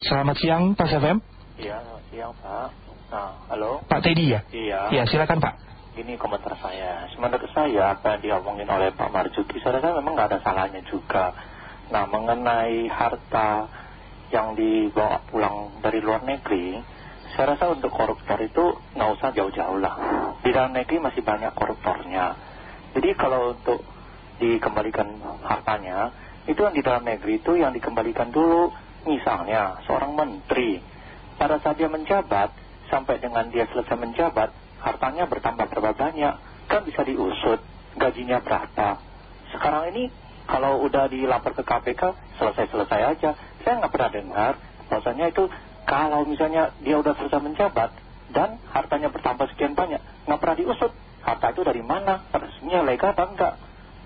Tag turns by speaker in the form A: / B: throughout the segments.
A: Selamat siang Pak FM.
B: Iya, selamat siang Pak. Nah, halo.
A: Pak Teddy ya?
B: Iya.
A: Ya, silakan Pak.
B: Ini komentar saya. Menurut saya apa yang diomongin oleh Pak Marzuki, saya rasa memang nggak ada salahnya juga. Nah, mengenai harta yang dibawa pulang dari luar negeri, saya rasa untuk koruptor itu nggak usah jauh-jauh lah. Di dalam negeri masih banyak koruptornya. Jadi kalau untuk dikembalikan hartanya, itu yang di dalam negeri itu yang dikembalikan dulu Misalnya seorang menteri. Pada saat dia menjabat sampai dengan dia selesai menjabat hartanya bertambah berapa banyak kan bisa diusut gajinya berapa. Sekarang ini kalau udah dilapor ke KPK selesai-selesai aja. Saya nggak pernah dengar bahwasanya itu kalau misalnya dia udah selesai menjabat dan hartanya bertambah sekian banyak nggak pernah diusut. Harta itu dari mana resminya legal atau enggak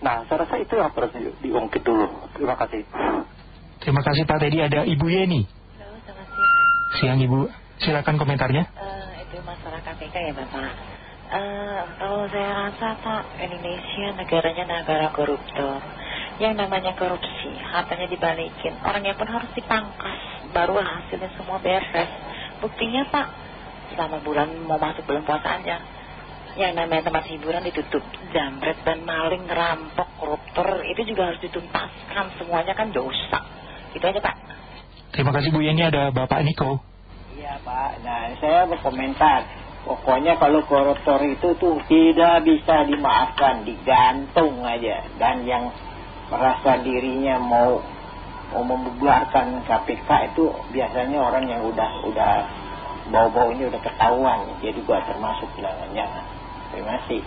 B: nah saya rasa itu yang harus diungkit dulu. Terima kasih
A: Terima kasih Pak Teddy. Ada Ibu Yeni.
C: Halo, selamat siang.
A: Siang Ibu. Silakan komentarnya.
C: Uh, itu masalah KPK ya Bapak. Uh, kalau saya rasa Pak, Indonesia negaranya negara koruptor. Yang namanya korupsi, hartanya dibalikin. Orangnya pun harus dipangkas. Baru hasilnya semua beres. Buktinya Pak, selama bulan mau masuk bulan puasa aja. Yang namanya tempat hiburan ditutup. Jambret dan maling, rampok, koruptor. Itu juga harus dituntaskan. Semuanya kan dosa. Itu aja Pak.
A: Terima kasih Bu Yeni, ada Bapak Niko.
D: Iya Pak, nah saya berkomentar. Pokoknya kalau koruptor itu tuh tidak bisa dimaafkan, digantung aja. Dan yang merasa dirinya mau mau membubarkan KPK itu biasanya orang yang udah udah bau-baunya udah ketahuan. Jadi gua termasuk jangan-jangan. Terima kasih.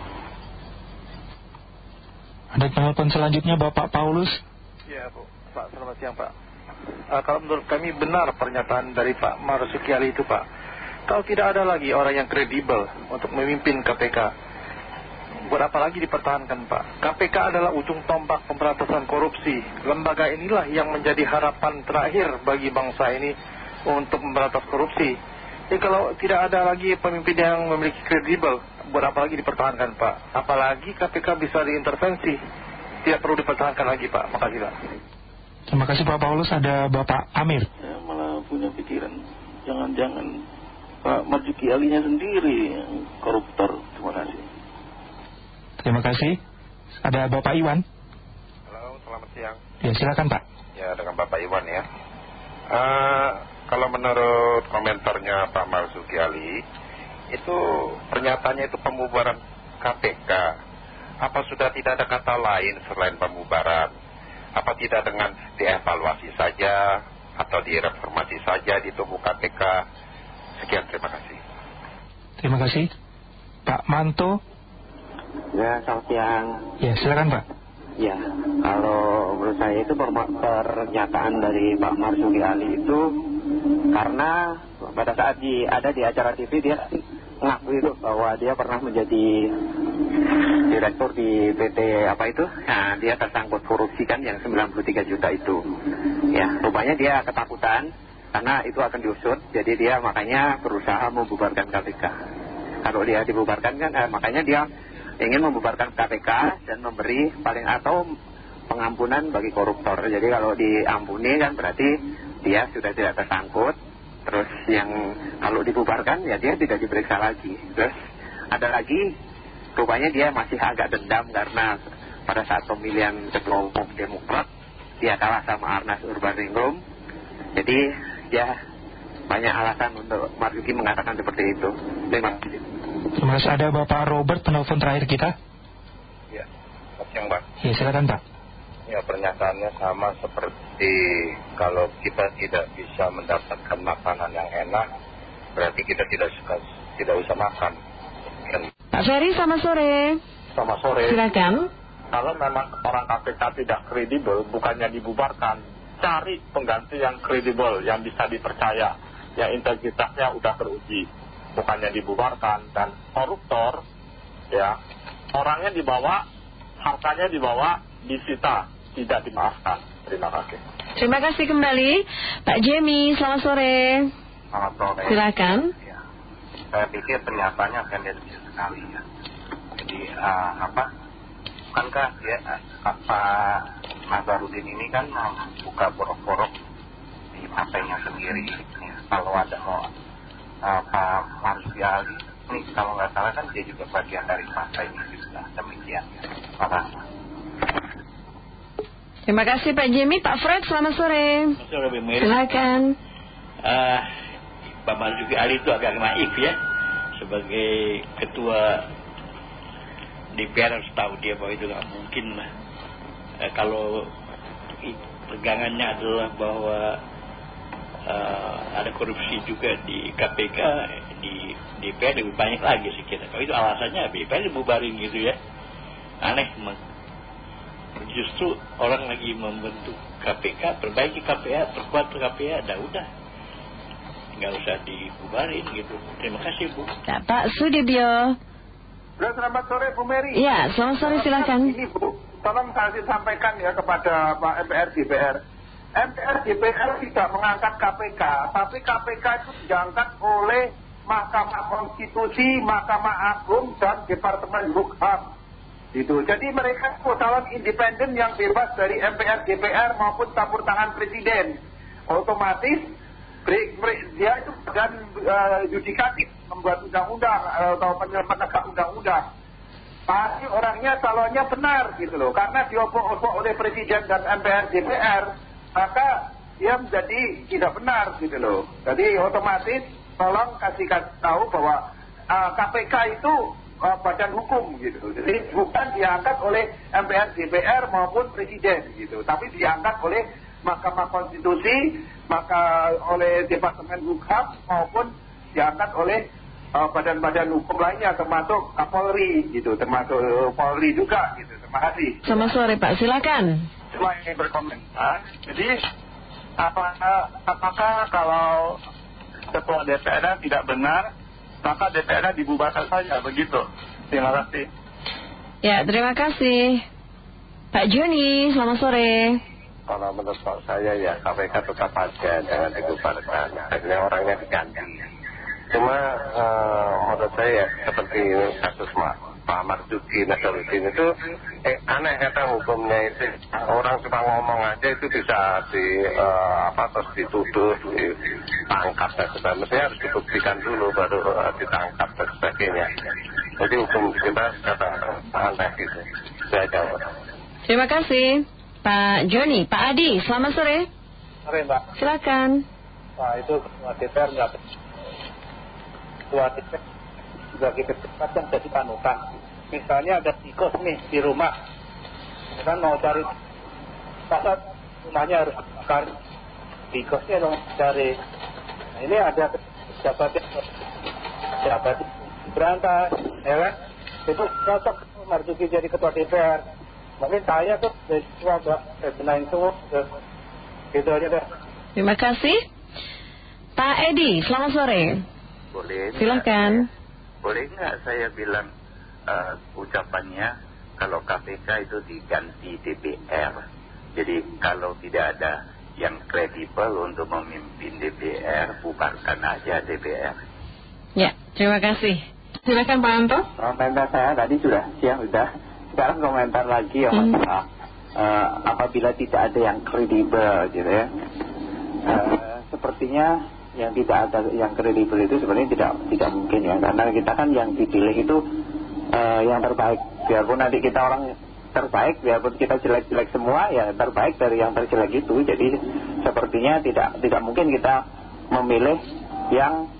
A: Ada penelpon selanjutnya Bapak Paulus.
E: Iya Bu, Pak selamat siang Pak. Uh, kalau menurut kami benar pernyataan dari Pak Marzuki Ali itu Pak. Kalau tidak ada lagi orang yang kredibel untuk memimpin KPK, buat apa lagi dipertahankan Pak? KPK adalah ujung tombak pemberantasan korupsi. Lembaga inilah yang menjadi harapan terakhir bagi bangsa ini untuk memberantas korupsi. Jadi kalau tidak ada lagi pemimpin yang memiliki kredibel, buat apa lagi dipertahankan Pak? Apalagi KPK bisa diintervensi. Tidak perlu dipertahankan lagi Pak. Makasih Pak.
A: Terima kasih Pak Paulus. Ada Bapak Amir.
F: Saya malah punya pikiran, jangan-jangan Pak Marzuki Alinya sendiri yang koruptor. Terima kasih.
A: Terima kasih. Ada Bapak Iwan.
G: Halo, selamat siang.
A: Ya, silakan Pak.
G: Ya, dengan Bapak Iwan ya. Uh, kalau menurut komentarnya Pak Marzuki Ali, itu pernyataannya itu pembubaran KPK. Apa sudah tidak ada kata lain selain pembubaran? Apa tidak dengan dievaluasi saja atau direformasi saja di tubuh KPK sekian terima kasih.
A: Terima kasih. Pak Manto?
H: Ya selamat siang.
A: Ya silakan Pak.
H: Ya kalau menurut saya itu pernyataan dari Pak Marzuki Ali itu karena pada saat di, ada di acara TV dia ngaku itu bahwa dia pernah menjadi direktur di PT apa itu? Nah dia tersangkut korupsi kan yang 93 juta itu. Ya rupanya dia ketakutan karena itu akan diusut. Jadi dia makanya berusaha membubarkan KPK kalau dia dibubarkan kan eh, makanya dia ingin membubarkan KPK dan memberi paling atau pengampunan bagi koruptor. Jadi kalau diampuni kan berarti dia sudah tidak tersangkut. Terus yang kalau dibubarkan ya dia tidak diperiksa lagi. Terus ada lagi rupanya dia masih agak dendam karena pada saat pemilihan ketua umum Demokrat dia kalah sama Arnas Urbaningrum. Jadi ya banyak alasan untuk Marzuki mengatakan seperti itu. Terima kasih.
A: Kasih ada Bapak Robert penelpon terakhir kita?
G: Ya selamat siang Pak.
A: Ya silakan Pak.
G: Ya pernyataannya sama seperti kalau kita tidak bisa mendapatkan makanan yang enak, berarti kita tidak suka, tidak usah makan.
I: Pak Ferry, selamat sore.
E: Selamat sore.
I: Silakan.
E: Kalau memang orang KPK tidak kredibel, bukannya dibubarkan, cari pengganti yang kredibel, yang bisa dipercaya, yang integritasnya udah teruji, bukannya dibubarkan dan koruptor, ya orangnya dibawa, hartanya dibawa, disita tidak dimaafkan. Terima kasih.
I: Terima kasih kembali. Pak Jemi, selamat sore.
G: Selamat sore.
I: Silakan.
G: Ya. Saya pikir pernyataannya tendensius sekali ya. Jadi uh, apa? Bukankah ya, apa Nazarudin ini kan buka borok-borok di
J: partainya sendiri. Ya, kalau ada mau uh, Pak Marzuki Ali, ini kalau nggak salah kan dia juga bagian dari partainya juga. Demikian. Terima kasih.
I: Terima kasih Pak Jimmy. Pak Fred, selamat sore.
K: Sore, Bu.
I: Silakan.
K: Ah, Pak Marzuki Ali itu agak naif ya. Sebagai ketua DPR harus tahu dia bahwa itu nggak mungkin lah. Eh, kalau pegangannya adalah bahwa ah, ada korupsi juga di KPK, di DPR lebih banyak lagi sih kita. Kalau itu alasannya DPR dibubarin gitu ya. Aneh memang. Justru orang lagi membentuk KPK, perbaiki KPK, perkuat KPK, dah udah. Nggak usah dibubarin gitu. Terima kasih Bu.
I: Ya, Pak Sudibyo.
L: Selamat sore Bu Mary.
I: Ya, selamat sore silakan.
L: Ini Bu, tolong saya sampaikan ya kepada Pak MPR DPR. MPR DPR tidak mengangkat KPK, tapi KPK itu diangkat oleh Mahkamah Konstitusi, Mahkamah Agung, dan Departemen Hukum. Gitu. Jadi mereka calon independen yang bebas dari MPR DPR maupun campur tangan presiden. Otomatis dia itu badan eh, yudikatif membuat undang-undang eh, atau penegak undang-undang. Pasti orangnya calonnya benar gitu loh. Karena diopok-opok oleh presiden dan MPR DPR, maka dia menjadi tidak benar gitu loh. Jadi otomatis tolong kasih tahu bahwa KPK itu eh, badan hukum gitu. Jadi bukan diangkat oleh MPR DPR maupun presiden gitu. Tapi diangkat oleh Mahkamah Konstitusi, maka oleh Departemen Hukum maupun diangkat oleh eh, badan-badan hukum lainnya termasuk Kapolri gitu, termasuk Polri juga gitu. Terima kasih.
I: Selamat sore Pak, silakan.
L: Cuma ingin berkomentar. Jadi apakah, apakah kalau ketua DPR tidak benar, maka DPR dibubarkan saja begitu. Terima kasih.
I: Ya, terima kasih. Pak Joni, selamat sore.
J: Kalau menurut saya ya KPK tetap aja jangan dibubarkan. Akhirnya orangnya diganti. Cuma eh, menurut saya ya seperti kasus Pak, Pak Marzuki Nasaruddin itu eh, aneh kata hukumnya itu orang cuma ngomong aja itu bisa di eh, apa terus dituduh ditangkap dan sebagainya harus dibuktikan dulu baru eh, ditangkap dan sebagainya jadi hukum kita kata aneh gitu saya jawab
I: Terima kasih. Pak Joni, Pak Adi, selamat sore.
L: Sore Mbak.
I: Silakan.
L: Nah itu ketua DPR nggak ketua DPR sebagai pejabat kan jadi panutan. Misalnya ada tikus nih di rumah, kan mau cari pasar rumahnya harus bakar tikusnya dong cari. Nah, ini ada pejabat yang pejabat berantas, ya kan? Itu cocok Marzuki jadi ketua DPR. Mungkin saya tuh ketua Mbak, benahin semua. Gitu aja deh.
I: Terima kasih. Pak Edi, selamat sore.
J: boleh
I: Silakan.
J: boleh nggak saya bilang eh, ucapannya kalau KPK itu diganti DPR jadi kalau tidak ada yang kredibel untuk memimpin DPR bubarkan aja DPR
I: Ya, terima kasih. Silakan Pak Anto.
H: Komentar saya tadi sudah siang sudah. Sekarang komentar lagi ya masalah eh, apabila tidak ada yang kredibel gitu ya. Eh, sepertinya yang tidak ada yang kredibel itu sebenarnya tidak tidak mungkin ya. Karena kita kan yang dipilih itu eh, yang terbaik. Biarpun nanti kita orang terbaik biarpun kita jelek-jelek semua ya terbaik dari yang terjelek itu. Jadi sepertinya tidak tidak mungkin kita memilih yang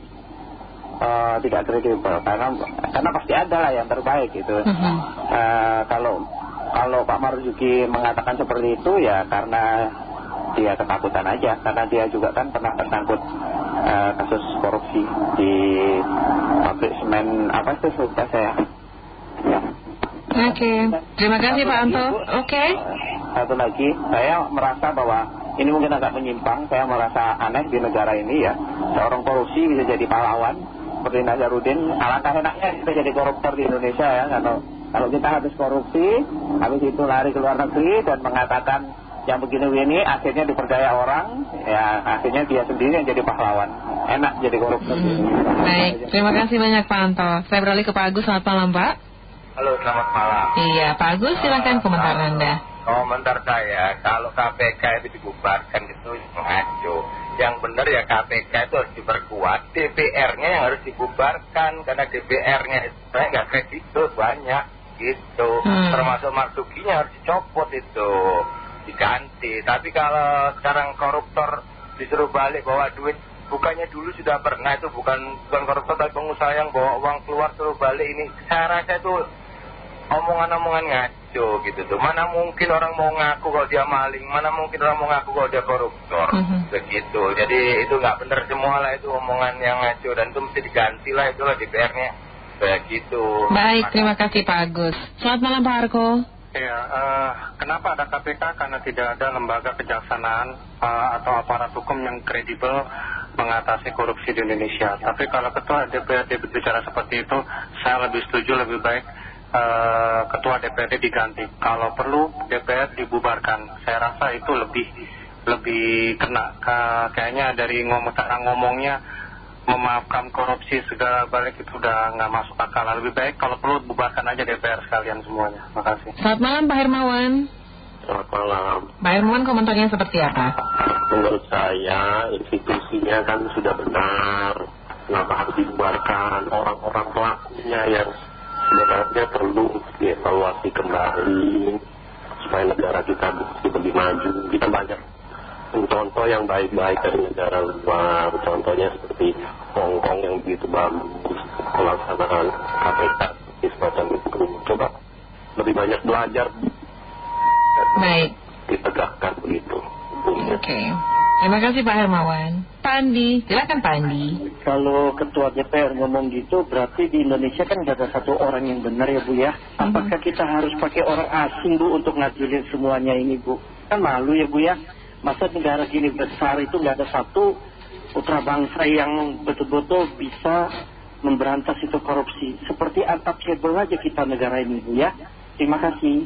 H: eh, tidak kredibel karena karena pasti ada lah yang terbaik gitu. Eh, kalau kalau Pak Marzuki mengatakan seperti itu ya karena dia ketakutan aja karena dia juga kan pernah tersangkut eh, kasus korupsi di pabrik semen apa itu lupa saya. Ya.
I: Oke, terima kasih Pak Anto. Oke.
H: Satu lagi, saya merasa bahwa ini mungkin agak menyimpang. Saya merasa aneh di negara ini ya. Seorang korupsi bisa jadi pahlawan seperti Nazarudin. Alangkah enaknya kita jadi koruptor di Indonesia ya. Kalau kalau kita habis korupsi, habis itu lari ke luar negeri dan mengatakan yang begini-begini, akhirnya dipercaya orang, ya akhirnya dia sendiri yang jadi pahlawan. Enak jadi koruptor.
I: Baik, terima kasih banyak Pak Anto. Saya beralih ke Pak Agus, selamat malam Pak.
J: halo selamat malam
I: Iya, Pak Agus silakan komentar Anda.
M: Komentar saya. Kalau KPK itu dibubarkan itu ngaco. Yang benar ya KPK itu harus diperkuat. DPR-nya yang harus dibubarkan. Karena DPR-nya itu saya nggak kredibel banyak gitu.
I: Hmm.
M: termasuk Marzukinya harus dicopot itu. Diganti. Tapi kalau sekarang koruptor disuruh balik bawa duit bukannya dulu sudah pernah. Itu bukan bukan koruptor tapi pengusaha yang bawa uang keluar suruh balik ini. Saya rasa itu omongan-omongan ngaco gitu tuh mana mungkin orang mau ngaku kalau dia maling mana mungkin orang mau ngaku kalau dia koruptor
I: Mhm.
M: begitu jadi itu nggak benar semua lah itu omongan yang ngaco dan itu mesti diganti lah itulah DPR-nya begitu
I: Baik, terima kasih Pak Agus. Selamat malam Pak Arko.
N: Ya, eh, kenapa ada KPK? Karena tidak ada lembaga kejaksanaan eh, atau aparat hukum yang kredibel mengatasi korupsi di Indonesia. Tapi kalau ketua DPRD berbicara seperti itu, saya lebih setuju lebih baik ketua DPRD diganti. Kalau perlu DPR dibubarkan. Saya rasa itu lebih lebih kena. Ka- kayaknya dari ngomong cara ngomongnya memaafkan korupsi segala balik itu udah nggak masuk akal. Lebih baik kalau perlu bubarkan aja DPR sekalian semuanya. Makasih.
I: Selamat malam Pak Hermawan.
O: Selamat malam.
I: Pak Hermawan komentarnya seperti apa?
O: Menurut saya institusinya kan sudah benar. Kenapa harus dibubarkan orang-orang pelakunya yang sebenarnya perlu dievaluasi kembali supaya negara kita lebih maju. Kita banyak contoh yang baik-baik dari negara luar. Contohnya seperti Hong Kong yang begitu bagus pelaksanaan KPK semacam itu. Coba lebih banyak belajar
I: Baik,
O: ditegakkan begitu.
I: oke. Terima kasih Pak Hermawan. Pak Andi, silakan Pak Andi.
P: Kalau ketua DPR ngomong gitu berarti di Indonesia kan gak ada satu orang yang benar ya Bu ya. Apakah kita harus pakai orang asing Bu untuk ngadilin semuanya ini Bu? Kan malu ya Bu ya. Masa negara gini besar itu gak ada satu putra bangsa yang betul-betul bisa memberantas itu korupsi. Seperti untouchable aja kita negara ini Bu ya. Terima kasih.